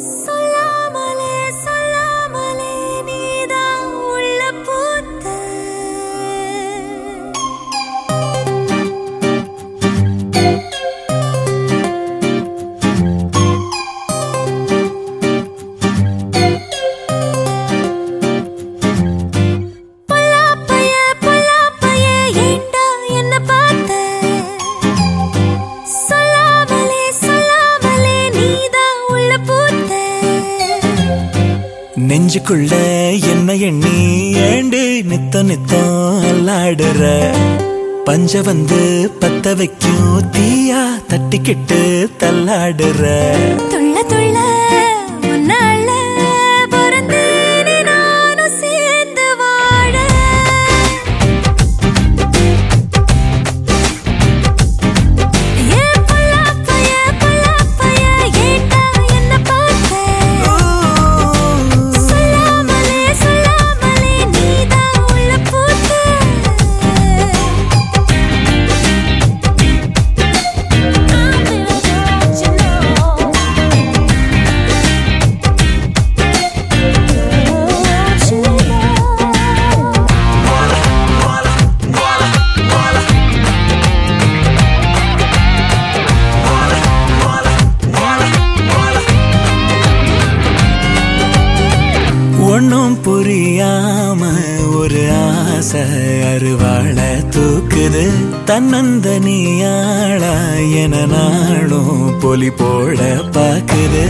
So நெஞ்சுக்குள்ள என்ன எண்ணி ஏண்டு நித்த நித்தம் அல்லாடுற? பஞ்ச வந்து பத்த வைக்கும் தீயா தட்டிக்கிட்டு தள்ளாடுற? துள்ள துள்ள ஆச அருவாள தூக்குது. தன்னந்த நீயாளா என நாளும் பொலி போல பாக்குது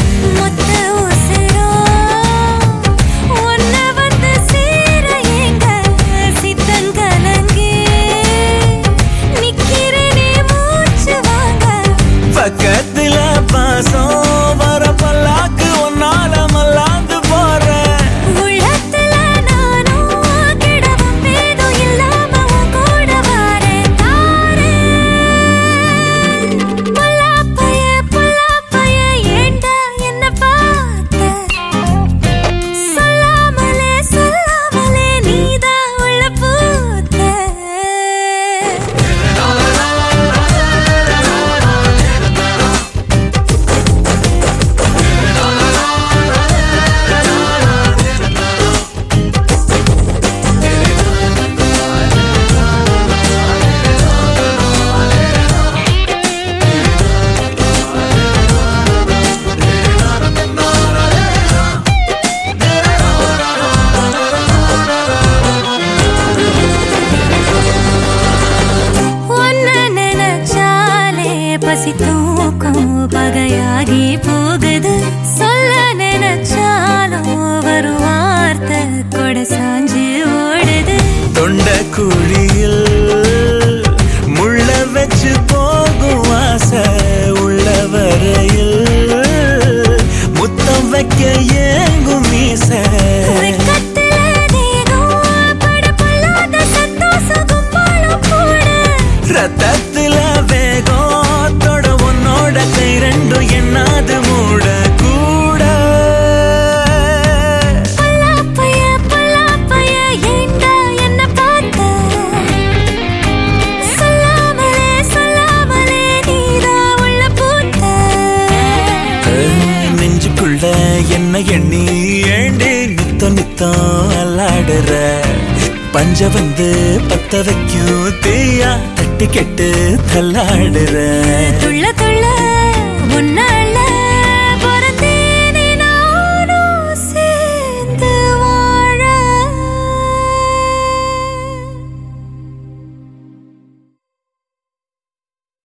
பகையாகி போகுது. சொல்ல நினைச்சாலும் ஒரு வார்த்தை கொடை சாஞ்சு ஓடுது. தொண்ட குழியில் ஏண்டி நித்தம் நித்தம் அல்லாடுற பஞ்ச வந்து பத்த வைக்கும் தீயா தட்டி கெட்டு தள்ளாடுற? துள்ள